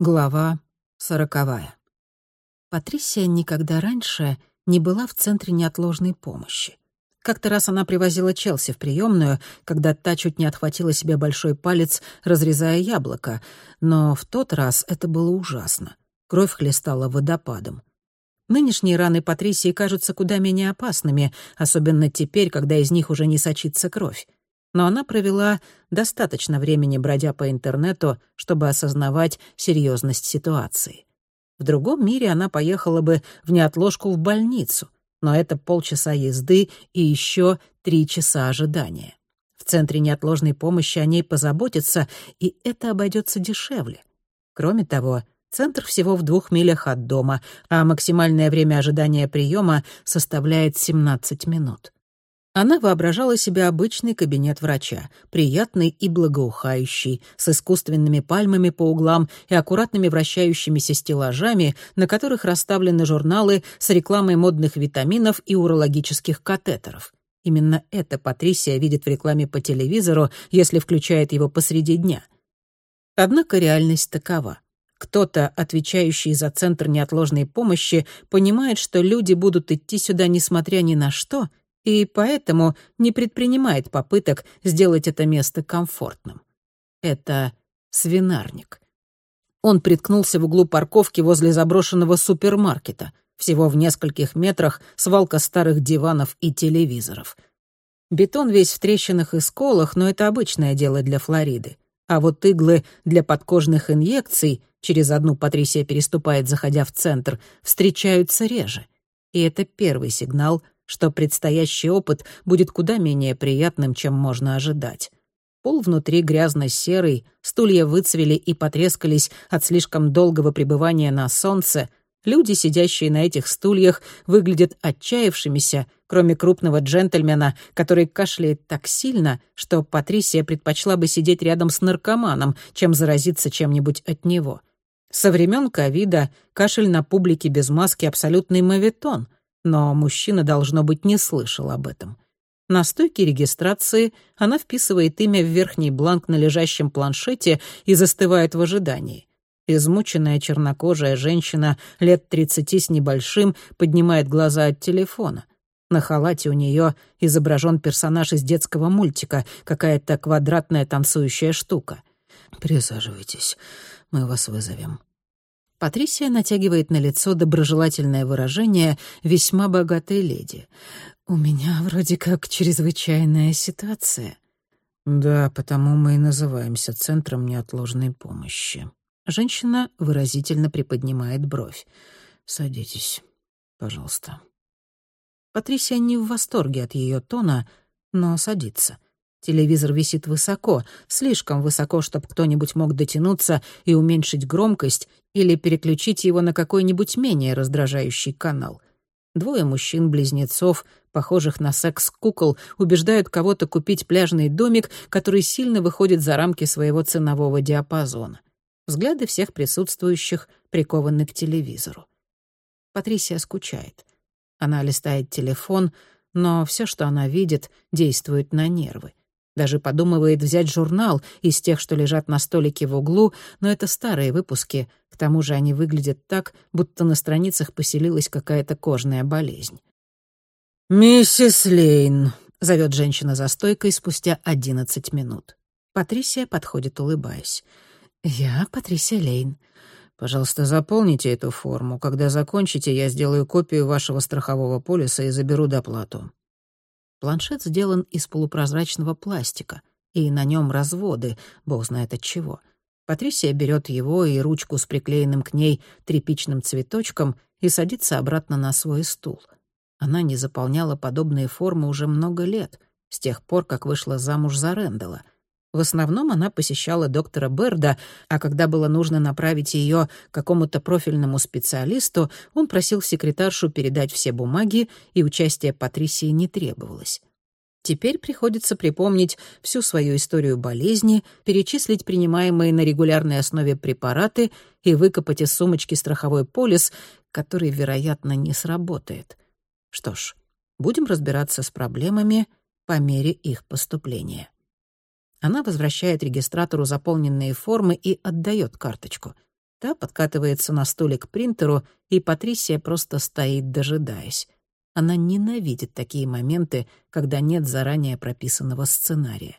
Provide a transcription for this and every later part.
Глава сороковая. Патрисия никогда раньше не была в центре неотложной помощи. Как-то раз она привозила Челси в приемную, когда та чуть не отхватила себе большой палец, разрезая яблоко, но в тот раз это было ужасно. Кровь хлестала водопадом. Нынешние раны Патрисии кажутся куда менее опасными, особенно теперь, когда из них уже не сочится кровь но она провела достаточно времени, бродя по интернету, чтобы осознавать серьезность ситуации. В другом мире она поехала бы в неотложку в больницу, но это полчаса езды и еще три часа ожидания. В центре неотложной помощи о ней позаботятся, и это обойдется дешевле. Кроме того, центр всего в двух милях от дома, а максимальное время ожидания приема составляет 17 минут. Она воображала себе обычный кабинет врача, приятный и благоухающий, с искусственными пальмами по углам и аккуратными вращающимися стеллажами, на которых расставлены журналы с рекламой модных витаминов и урологических катетеров. Именно это Патрисия видит в рекламе по телевизору, если включает его посреди дня. Однако реальность такова. Кто-то, отвечающий за Центр неотложной помощи, понимает, что люди будут идти сюда несмотря ни на что — и поэтому не предпринимает попыток сделать это место комфортным. Это свинарник. Он приткнулся в углу парковки возле заброшенного супермаркета. Всего в нескольких метрах свалка старых диванов и телевизоров. Бетон весь в трещинах и сколах, но это обычное дело для Флориды. А вот иглы для подкожных инъекций, через одну Патрисия переступает, заходя в центр, встречаются реже. И это первый сигнал — что предстоящий опыт будет куда менее приятным, чем можно ожидать. Пол внутри грязно-серый, стулья выцвели и потрескались от слишком долгого пребывания на солнце. Люди, сидящие на этих стульях, выглядят отчаявшимися, кроме крупного джентльмена, который кашляет так сильно, что Патрисия предпочла бы сидеть рядом с наркоманом, чем заразиться чем-нибудь от него. Со времен ковида кашель на публике без маски — абсолютный моветон — но мужчина, должно быть, не слышал об этом. На стойке регистрации она вписывает имя в верхний бланк на лежащем планшете и застывает в ожидании. Измученная чернокожая женщина лет тридцати с небольшим поднимает глаза от телефона. На халате у нее изображен персонаж из детского мультика, какая-то квадратная танцующая штука. «Присаживайтесь, мы вас вызовем», Патрисия натягивает на лицо доброжелательное выражение весьма богатой леди. «У меня вроде как чрезвычайная ситуация». «Да, потому мы и называемся Центром неотложной помощи». Женщина выразительно приподнимает бровь. «Садитесь, пожалуйста». Патрисия не в восторге от ее тона, но садится — Телевизор висит высоко, слишком высоко, чтобы кто-нибудь мог дотянуться и уменьшить громкость или переключить его на какой-нибудь менее раздражающий канал. Двое мужчин-близнецов, похожих на секс-кукол, убеждают кого-то купить пляжный домик, который сильно выходит за рамки своего ценового диапазона. Взгляды всех присутствующих прикованы к телевизору. Патрисия скучает. Она листает телефон, но все, что она видит, действует на нервы. Даже подумывает взять журнал из тех, что лежат на столике в углу, но это старые выпуски, к тому же они выглядят так, будто на страницах поселилась какая-то кожная болезнь. «Миссис Лейн», — зовет женщина за стойкой спустя одиннадцать минут. Патрисия подходит, улыбаясь. «Я Патрисия Лейн». «Пожалуйста, заполните эту форму. Когда закончите, я сделаю копию вашего страхового полиса и заберу доплату». Планшет сделан из полупрозрачного пластика, и на нем разводы, бог знает от чего. Патрисия берет его и ручку с приклеенным к ней тряпичным цветочком и садится обратно на свой стул. Она не заполняла подобные формы уже много лет, с тех пор, как вышла замуж за Рэндала — в основном она посещала доктора Берда, а когда было нужно направить ее какому-то профильному специалисту, он просил секретаршу передать все бумаги, и участие Патрисии не требовалось. Теперь приходится припомнить всю свою историю болезни, перечислить принимаемые на регулярной основе препараты и выкопать из сумочки страховой полис, который, вероятно, не сработает. Что ж, будем разбираться с проблемами по мере их поступления. Она возвращает регистратору заполненные формы и отдает карточку. Та подкатывается на стуле к принтеру, и Патрисия просто стоит, дожидаясь. Она ненавидит такие моменты, когда нет заранее прописанного сценария.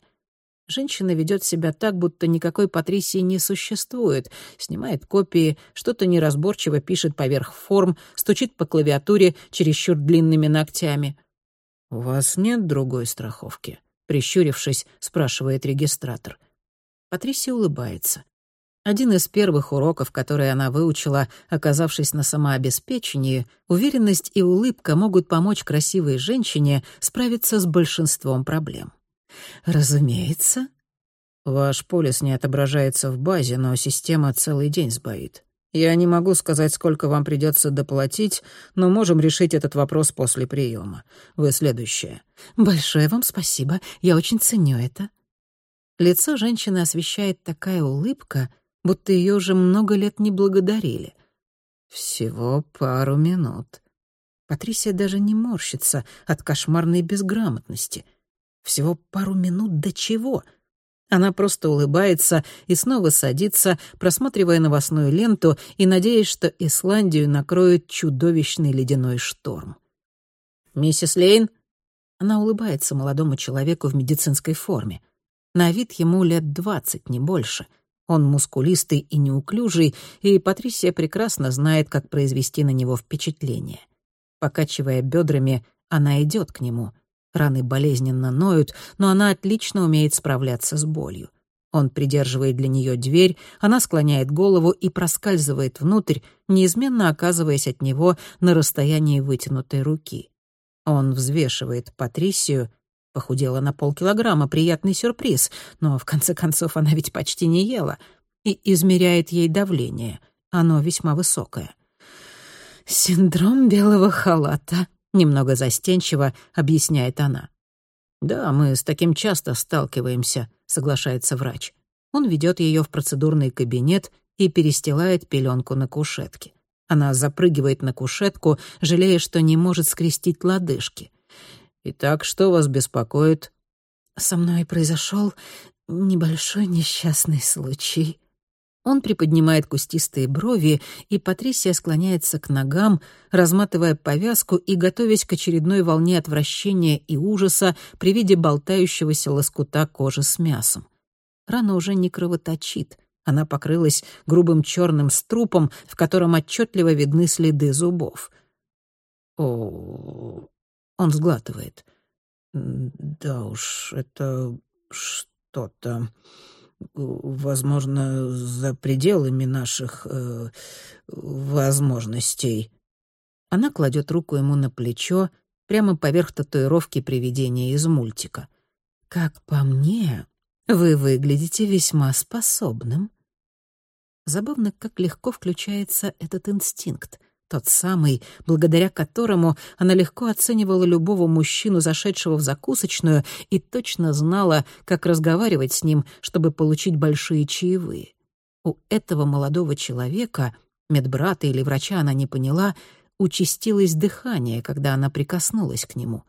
Женщина ведет себя так, будто никакой Патрисии не существует, снимает копии, что-то неразборчиво пишет поверх форм, стучит по клавиатуре чересчур длинными ногтями. «У вас нет другой страховки?» — прищурившись, спрашивает регистратор. Патрисия улыбается. Один из первых уроков, которые она выучила, оказавшись на самообеспечении, уверенность и улыбка могут помочь красивой женщине справиться с большинством проблем. Разумеется. Ваш полис не отображается в базе, но система целый день сбоит. Я не могу сказать, сколько вам придется доплатить, но можем решить этот вопрос после приема. Вы следующая. Большое вам спасибо. Я очень ценю это. Лицо женщины освещает такая улыбка, будто ее уже много лет не благодарили. Всего пару минут. Патрисия даже не морщится от кошмарной безграмотности. Всего пару минут до чего? Она просто улыбается и снова садится, просматривая новостную ленту и надеясь, что Исландию накроет чудовищный ледяной шторм. «Миссис Лейн?» Она улыбается молодому человеку в медицинской форме. На вид ему лет двадцать, не больше — он мускулистый и неуклюжий, и Патрисия прекрасно знает, как произвести на него впечатление. Покачивая бедрами, она идет к нему. Раны болезненно ноют, но она отлично умеет справляться с болью. Он придерживает для нее дверь, она склоняет голову и проскальзывает внутрь, неизменно оказываясь от него на расстоянии вытянутой руки. Он взвешивает Патрисию, Похудела на полкилограмма, приятный сюрприз, но в конце концов она ведь почти не ела. И измеряет ей давление. Оно весьма высокое. «Синдром белого халата», — немного застенчиво объясняет она. «Да, мы с таким часто сталкиваемся», — соглашается врач. Он ведет ее в процедурный кабинет и перестилает пеленку на кушетке. Она запрыгивает на кушетку, жалея, что не может скрестить лодыжки — Итак, что вас беспокоит? Со мной произошел небольшой несчастный случай. Он приподнимает кустистые брови, и Патрисия склоняется к ногам, разматывая повязку и готовясь к очередной волне отвращения и ужаса при виде болтающегося лоскута кожи с мясом. Рана уже не кровоточит. Она покрылась грубым черным струпом, в котором отчетливо видны следы зубов. О, он сглатывает. «Да уж, это что-то, возможно, за пределами наших э, возможностей». Она кладет руку ему на плечо, прямо поверх татуировки привидения из мультика. «Как по мне, вы выглядите весьма способным». Забавно, как легко включается этот инстинкт — тот самый, благодаря которому она легко оценивала любого мужчину, зашедшего в закусочную, и точно знала, как разговаривать с ним, чтобы получить большие чаевые. У этого молодого человека, медбрата или врача она не поняла, участилось дыхание, когда она прикоснулась к нему.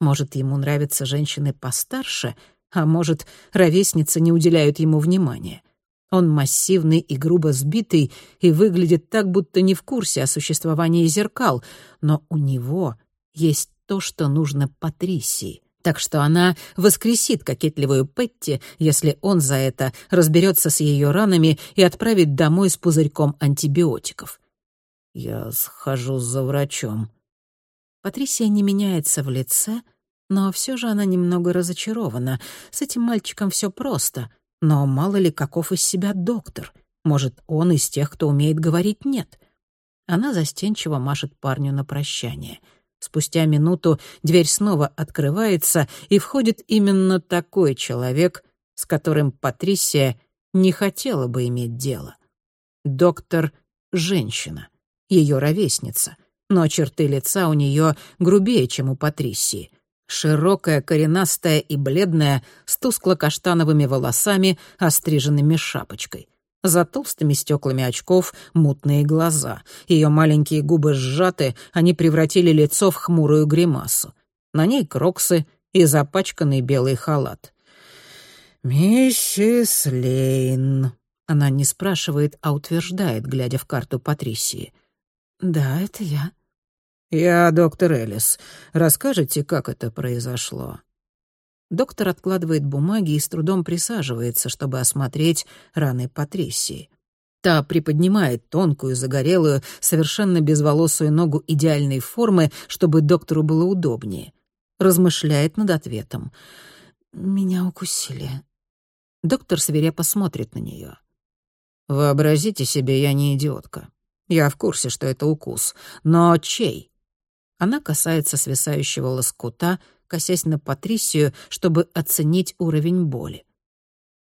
Может, ему нравятся женщины постарше, а может, ровесницы не уделяют ему внимания. Он массивный и грубо сбитый и выглядит так, будто не в курсе о существовании зеркал, но у него есть то, что нужно Патрисии. Так что она воскресит кокетливую Петти, если он за это разберется с ее ранами и отправит домой с пузырьком антибиотиков. «Я схожу за врачом». Патрисия не меняется в лице, но все же она немного разочарована. С этим мальчиком все просто — но мало ли, каков из себя доктор. Может, он из тех, кто умеет говорить «нет». Она застенчиво машет парню на прощание. Спустя минуту дверь снова открывается, и входит именно такой человек, с которым Патрисия не хотела бы иметь дело. Доктор — женщина, ее ровесница, но черты лица у нее грубее, чем у Патрисии. Широкая, коренастая и бледная, с тускло-каштановыми волосами, остриженными шапочкой. За толстыми стеклами очков мутные глаза. Ее маленькие губы сжаты, они превратили лицо в хмурую гримасу. На ней кроксы и запачканный белый халат. «Миссис Лейн». Она не спрашивает, а утверждает, глядя в карту Патрисии. «Да, это я». «Я доктор Элис. Расскажете, как это произошло?» Доктор откладывает бумаги и с трудом присаживается, чтобы осмотреть раны Патрисии. Та приподнимает тонкую, загорелую, совершенно безволосую ногу идеальной формы, чтобы доктору было удобнее. Размышляет над ответом. «Меня укусили». Доктор свирепо смотрит на нее. «Вообразите себе, я не идиотка. Я в курсе, что это укус. Но чей?» Она касается свисающего лоскута, косясь на Патрисию, чтобы оценить уровень боли.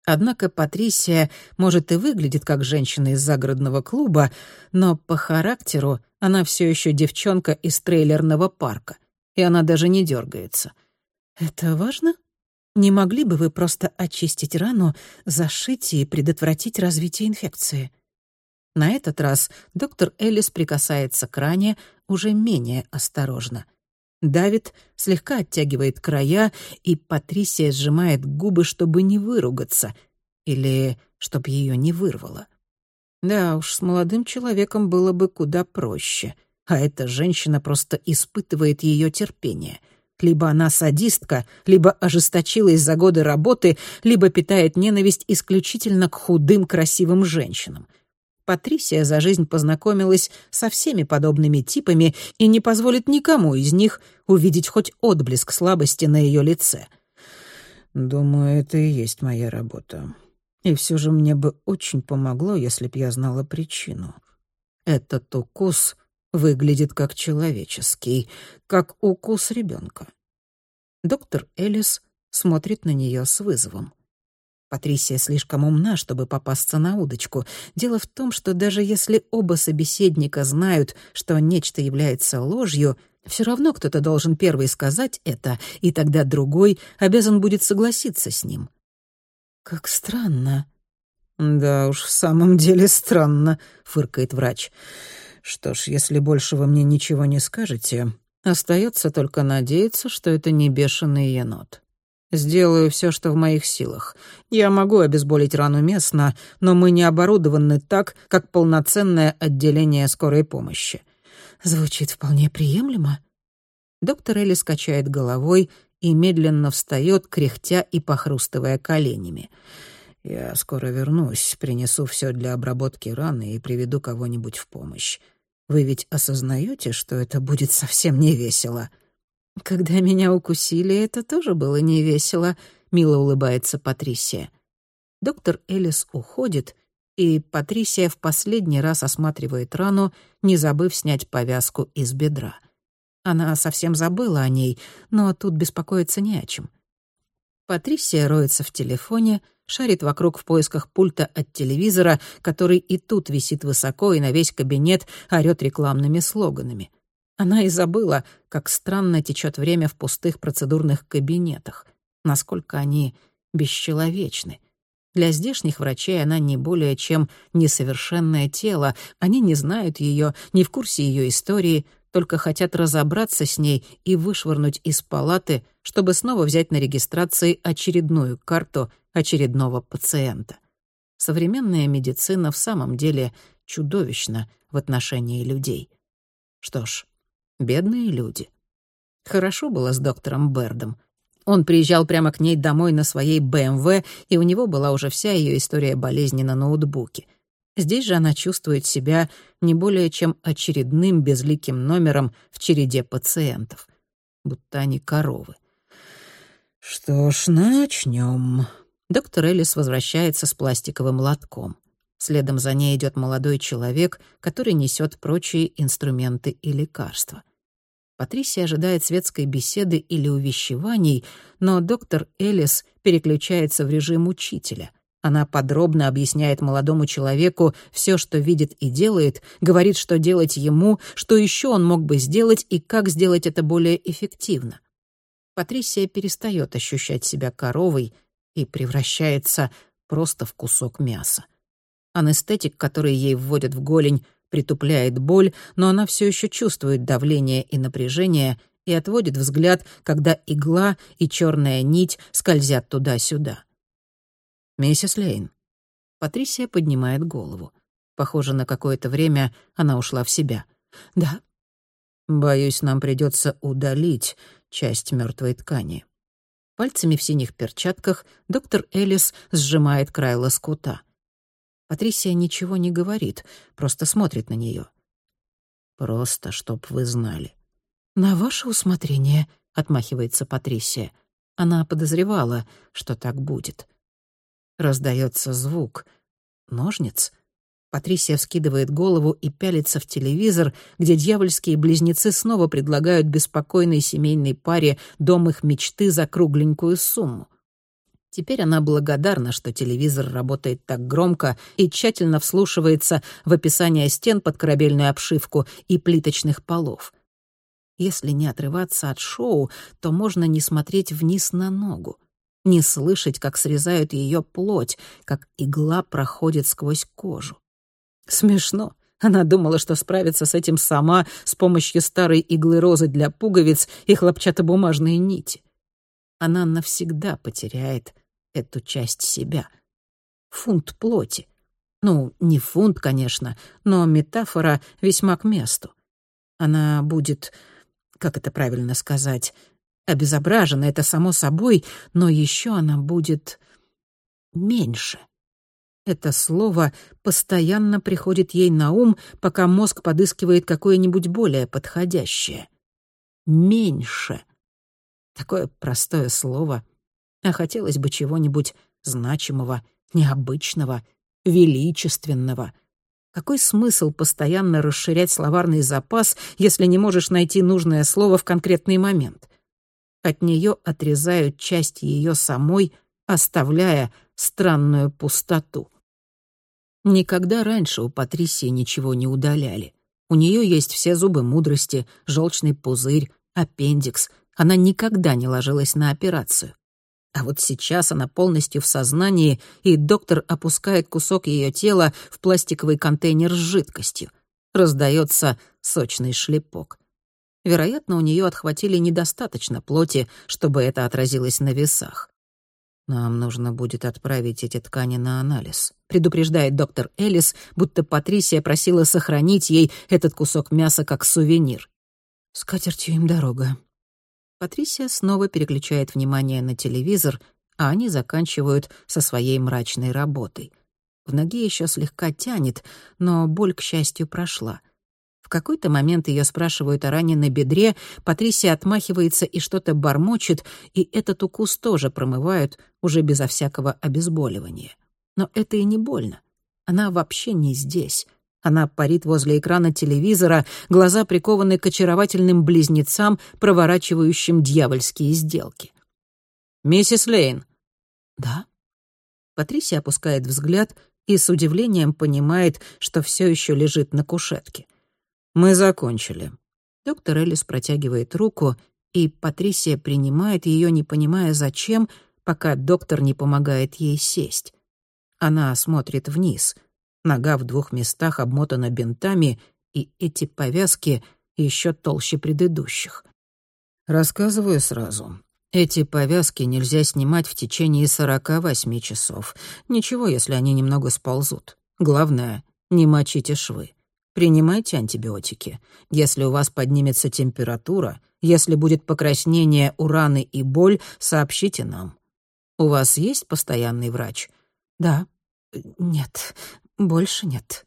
Однако Патрисия, может, и выглядит как женщина из загородного клуба, но по характеру она все еще девчонка из трейлерного парка, и она даже не дергается. «Это важно? Не могли бы вы просто очистить рану, зашить и предотвратить развитие инфекции?» На этот раз доктор Эллис прикасается к ране уже менее осторожно — Давид слегка оттягивает края, и Патрисия сжимает губы, чтобы не выругаться, или чтобы ее не вырвало. Да уж, с молодым человеком было бы куда проще, а эта женщина просто испытывает ее терпение. Либо она садистка, либо ожесточилась за годы работы, либо питает ненависть исключительно к худым красивым женщинам — Патрисия за жизнь познакомилась со всеми подобными типами и не позволит никому из них увидеть хоть отблеск слабости на ее лице. «Думаю, это и есть моя работа. И все же мне бы очень помогло, если б я знала причину. Этот укус выглядит как человеческий, как укус ребенка. Доктор Элис смотрит на нее с вызовом. Патрисия слишком умна, чтобы попасться на удочку. Дело в том, что даже если оба собеседника знают, что нечто является ложью, все равно кто-то должен первый сказать это, и тогда другой обязан будет согласиться с ним. «Как странно». «Да уж, в самом деле странно», — фыркает врач. «Что ж, если больше вы мне ничего не скажете, остается только надеяться, что это не бешеный енот». Сделаю все, что в моих силах. Я могу обезболить рану местно, но мы не оборудованы так, как полноценное отделение скорой помощи. Звучит вполне приемлемо. Доктор Элли скачает головой и медленно встает, кряхтя и похрустывая коленями. Я скоро вернусь, принесу все для обработки раны и приведу кого-нибудь в помощь. Вы ведь осознаете, что это будет совсем не весело? «Когда меня укусили, это тоже было невесело», — мило улыбается Патрисия. Доктор Элис уходит, и Патрисия в последний раз осматривает рану, не забыв снять повязку из бедра. Она совсем забыла о ней, но тут беспокоиться не о чем. Патрисия роется в телефоне, шарит вокруг в поисках пульта от телевизора, который и тут висит высоко и на весь кабинет орёт рекламными слоганами — она и забыла, как странно течет время в пустых процедурных кабинетах, насколько они бесчеловечны. Для здешних врачей она не более чем несовершенное тело, они не знают ее, не в курсе ее истории, только хотят разобраться с ней и вышвырнуть из палаты, чтобы снова взять на регистрации очередную карту очередного пациента. Современная медицина в самом деле чудовищна в отношении людей. Что ж, Бедные люди. Хорошо было с доктором Бердом. Он приезжал прямо к ней домой на своей БМВ, и у него была уже вся ее история болезни на ноутбуке. Здесь же она чувствует себя не более чем очередным безликим номером в череде пациентов. Будто они коровы. «Что ж, начнем. Доктор Элис возвращается с пластиковым лотком. Следом за ней идет молодой человек, который несет прочие инструменты и лекарства. Патрисия ожидает светской беседы или увещеваний, но доктор Элис переключается в режим учителя. Она подробно объясняет молодому человеку все, что видит и делает, говорит, что делать ему, что еще он мог бы сделать и как сделать это более эффективно. Патрисия перестает ощущать себя коровой и превращается просто в кусок мяса. Анестетик, который ей вводят в голень, притупляет боль, но она все еще чувствует давление и напряжение и отводит взгляд, когда игла и черная нить скользят туда-сюда. «Миссис Лейн, Патрисия поднимает голову. Похоже, на какое-то время она ушла в себя. «Да». «Боюсь, нам придется удалить часть мертвой ткани». Пальцами в синих перчатках доктор Элис сжимает край лоскута. Патрисия ничего не говорит, просто смотрит на нее. «Просто, чтоб вы знали». «На ваше усмотрение», — отмахивается Патрисия. Она подозревала, что так будет. Раздается звук. Ножниц? Патрисия вскидывает голову и пялится в телевизор, где дьявольские близнецы снова предлагают беспокойной семейной паре дом их мечты за кругленькую сумму. Теперь она благодарна, что телевизор работает так громко и тщательно вслушивается в описание стен под корабельную обшивку и плиточных полов. Если не отрываться от шоу, то можно не смотреть вниз на ногу, не слышать, как срезают ее плоть, как игла проходит сквозь кожу. Смешно. Она думала, что справится с этим сама с помощью старой иглы розы для пуговиц и хлопчатобумажной нити. Она навсегда потеряет эту часть себя. Фунт плоти. Ну, не фунт, конечно, но метафора весьма к месту. Она будет как это правильно сказать, обезображена, это само собой, но еще она будет меньше. Это слово постоянно приходит ей на ум, пока мозг подыскивает какое-нибудь более подходящее. Меньше. Такое простое слово. А хотелось бы чего-нибудь значимого, необычного, величественного — какой смысл постоянно расширять словарный запас, если не можешь найти нужное слово в конкретный момент? От нее отрезают часть ее самой, оставляя странную пустоту. Никогда раньше у Патрисии ничего не удаляли. У нее есть все зубы мудрости, желчный пузырь, аппендикс. Она никогда не ложилась на операцию. А вот сейчас она полностью в сознании, и доктор опускает кусок ее тела в пластиковый контейнер с жидкостью. Раздается сочный шлепок. Вероятно, у нее отхватили недостаточно плоти, чтобы это отразилось на весах. «Нам нужно будет отправить эти ткани на анализ», предупреждает доктор Элис, будто Патрисия просила сохранить ей этот кусок мяса как сувенир. «С катертью им дорога», Патрисия снова переключает внимание на телевизор, а они заканчивают со своей мрачной работой. В ноге еще слегка тянет, но боль, к счастью, прошла. В какой-то момент ее спрашивают о ране на бедре, Патрисия отмахивается и что-то бормочет, и этот укус тоже промывают уже безо всякого обезболивания. Но это и не больно. Она вообще не здесь. Она парит возле экрана телевизора, глаза прикованы к очаровательным близнецам, проворачивающим дьявольские сделки. «Миссис Лейн». «Да?» Патрисия опускает взгляд и с удивлением понимает, что все еще лежит на кушетке. «Мы закончили». Доктор Элис протягивает руку, и Патрисия принимает ее, не понимая зачем, пока доктор не помогает ей сесть. Она смотрит вниз — Нога в двух местах обмотана бинтами, и эти повязки еще толще предыдущих. Рассказываю сразу. Эти повязки нельзя снимать в течение 48 часов. Ничего, если они немного сползут. Главное, не мочите швы. Принимайте антибиотики. Если у вас поднимется температура, если будет покраснение у раны и боль, сообщите нам. У вас есть постоянный врач? Да. Нет, больше нет.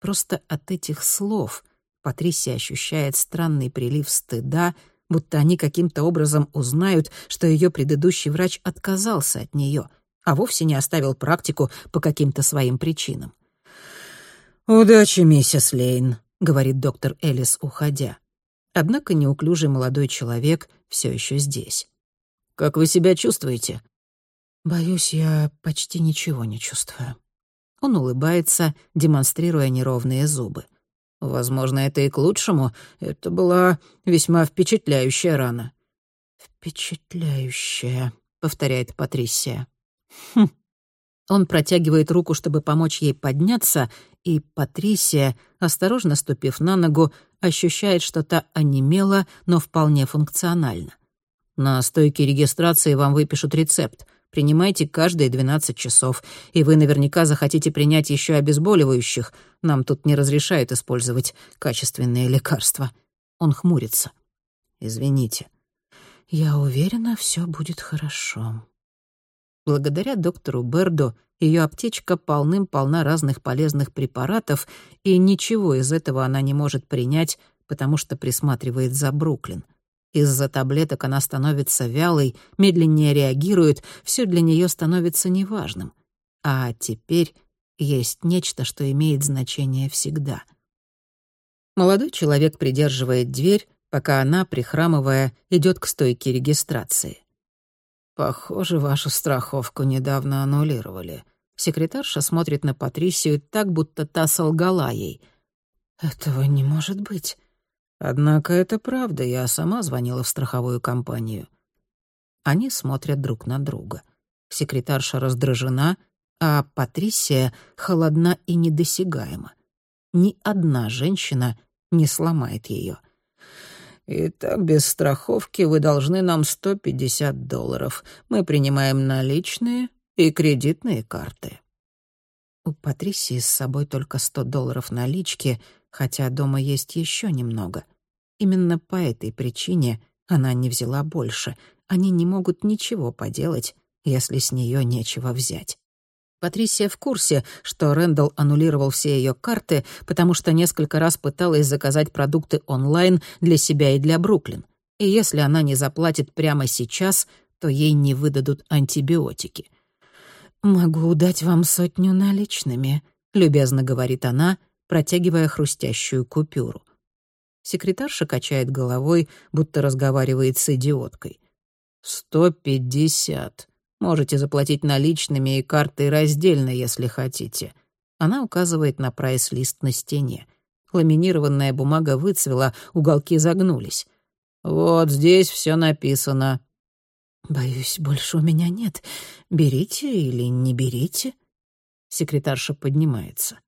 Просто от этих слов Патрисия ощущает странный прилив стыда, будто они каким-то образом узнают, что ее предыдущий врач отказался от нее, а вовсе не оставил практику по каким-то своим причинам. «Удачи, миссис Лейн», — говорит доктор Элис, уходя. Однако неуклюжий молодой человек все еще здесь. «Как вы себя чувствуете?» «Боюсь, я почти ничего не чувствую». Он улыбается, демонстрируя неровные зубы. «Возможно, это и к лучшему. Это была весьма впечатляющая рана». «Впечатляющая», — повторяет Патрисия. «Хм». Он протягивает руку, чтобы помочь ей подняться, и Патрисия, осторожно ступив на ногу, ощущает, что та онемела, но вполне функциональна. «На стойке регистрации вам выпишут рецепт. Принимайте каждые 12 часов, и вы наверняка захотите принять еще обезболивающих. Нам тут не разрешают использовать качественные лекарства». Он хмурится. «Извините». «Я уверена, все будет хорошо». Благодаря доктору Берду ее аптечка полным-полна разных полезных препаратов, и ничего из этого она не может принять, потому что присматривает за Бруклин. Из-за таблеток она становится вялой, медленнее реагирует, все для нее становится неважным. А теперь есть нечто, что имеет значение всегда. Молодой человек придерживает дверь, пока она, прихрамывая, идет к стойке регистрации. «Похоже, вашу страховку недавно аннулировали». Секретарша смотрит на Патрисию так, будто та солгала ей. «Этого не может быть». «Однако это правда, я сама звонила в страховую компанию». Они смотрят друг на друга. Секретарша раздражена, а Патрисия холодна и недосягаема. Ни одна женщина не сломает ее. «Итак, без страховки вы должны нам 150 долларов. Мы принимаем наличные и кредитные карты». У Патрисии с собой только 100 долларов налички, хотя дома есть еще немного. Именно по этой причине она не взяла больше. Они не могут ничего поделать, если с нее нечего взять. Патрисия в курсе, что Рэндалл аннулировал все ее карты, потому что несколько раз пыталась заказать продукты онлайн для себя и для Бруклин. И если она не заплатит прямо сейчас, то ей не выдадут антибиотики. «Могу дать вам сотню наличными», — любезно говорит она, протягивая хрустящую купюру. Секретарша качает головой, будто разговаривает с идиоткой. «Сто пятьдесят», Можете заплатить наличными и картой раздельно, если хотите. Она указывает на прайс-лист на стене. Ламинированная бумага выцвела, уголки загнулись. «Вот здесь все написано». «Боюсь, больше у меня нет. Берите или не берите?» Секретарша поднимается.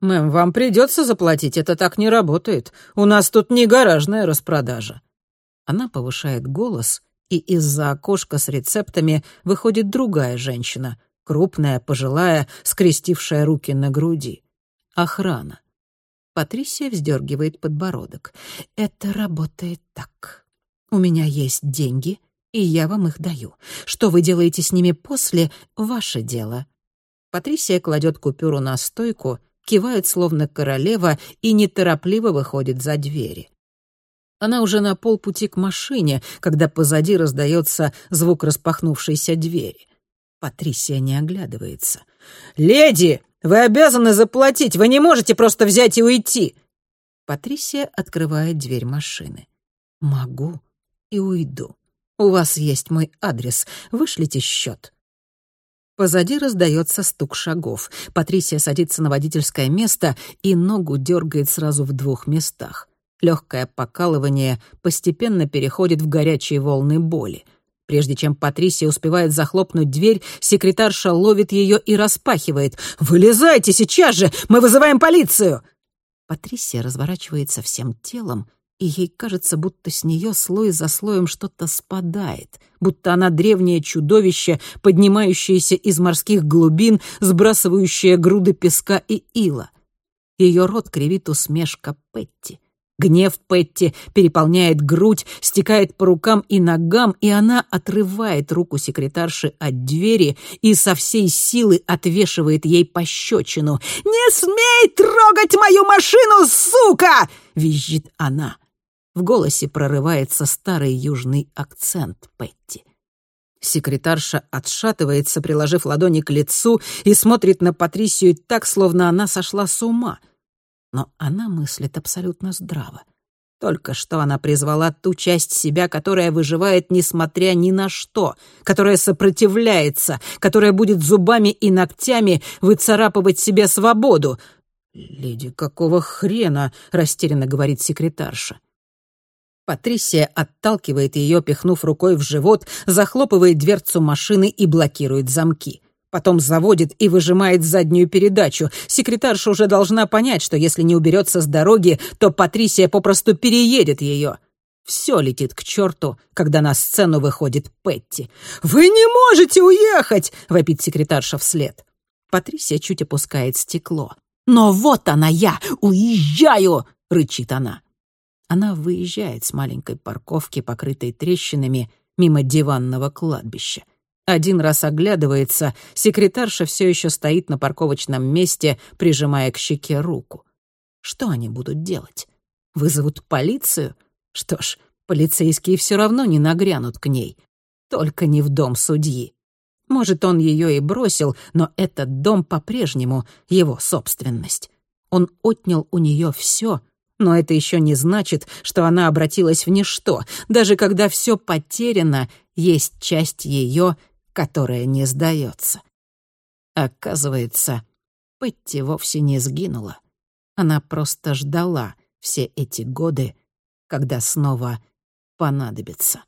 «Мэм, вам придется заплатить, это так не работает. У нас тут не гаражная распродажа». Она повышает голос, и из-за окошка с рецептами выходит другая женщина, крупная, пожилая, скрестившая руки на груди. Охрана. Патрисия вздергивает подбородок. «Это работает так. У меня есть деньги, и я вам их даю. Что вы делаете с ними после — ваше дело». Патрисия кладет купюру на стойку, кивает словно королева и неторопливо выходит за двери. Она уже на полпути к машине, когда позади раздается звук распахнувшейся двери. Патрисия не оглядывается. «Леди, вы обязаны заплатить! Вы не можете просто взять и уйти!» Патрисия открывает дверь машины. «Могу и уйду. У вас есть мой адрес. Вышлите счет». Позади раздается стук шагов. Патрисия садится на водительское место и ногу дергает сразу в двух местах. Легкое покалывание постепенно переходит в горячие волны боли. Прежде чем Патрисия успевает захлопнуть дверь, секретарша ловит ее и распахивает. «Вылезайте сейчас же! Мы вызываем полицию!» Патрисия разворачивается всем телом, и ей кажется, будто с нее слой за слоем что-то спадает, будто она древнее чудовище, поднимающееся из морских глубин, сбрасывающее груды песка и ила. Ее рот кривит усмешка Петти — Гнев Петти переполняет грудь, стекает по рукам и ногам, и она отрывает руку секретарши от двери и со всей силы отвешивает ей пощечину. «Не смей трогать мою машину, сука!» — визжит она. В голосе прорывается старый южный акцент Петти. Секретарша отшатывается, приложив ладони к лицу, и смотрит на Патрисию так, словно она сошла с ума — но она мыслит абсолютно здраво. Только что она призвала ту часть себя, которая выживает несмотря ни на что, которая сопротивляется, которая будет зубами и ногтями выцарапывать себе свободу. «Леди, какого хрена?» — растерянно говорит секретарша. Патрисия отталкивает ее, пихнув рукой в живот, захлопывает дверцу машины и блокирует замки. Потом заводит и выжимает заднюю передачу. Секретарша уже должна понять, что если не уберется с дороги, то Патрисия попросту переедет ее. Все летит к черту, когда на сцену выходит Петти. «Вы не можете уехать!» — вопит секретарша вслед. Патрисия чуть опускает стекло. «Но вот она я! Уезжаю!» — рычит она. Она выезжает с маленькой парковки, покрытой трещинами, мимо диванного кладбища. Один раз оглядывается, секретарша все еще стоит на парковочном месте, прижимая к щеке руку. Что они будут делать? Вызовут полицию? Что ж, полицейские все равно не нагрянут к ней. Только не в дом судьи. Может, он ее и бросил, но этот дом по-прежнему его собственность. Он отнял у нее все, но это еще не значит, что она обратилась в ничто. Даже когда все потеряно, есть часть ее, которая не сдается. Оказывается, Петти вовсе не сгинула. Она просто ждала все эти годы, когда снова понадобится.